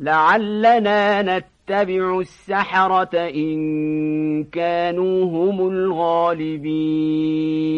لعلنا نتبع السحرة إن كانوا هم الغالبين.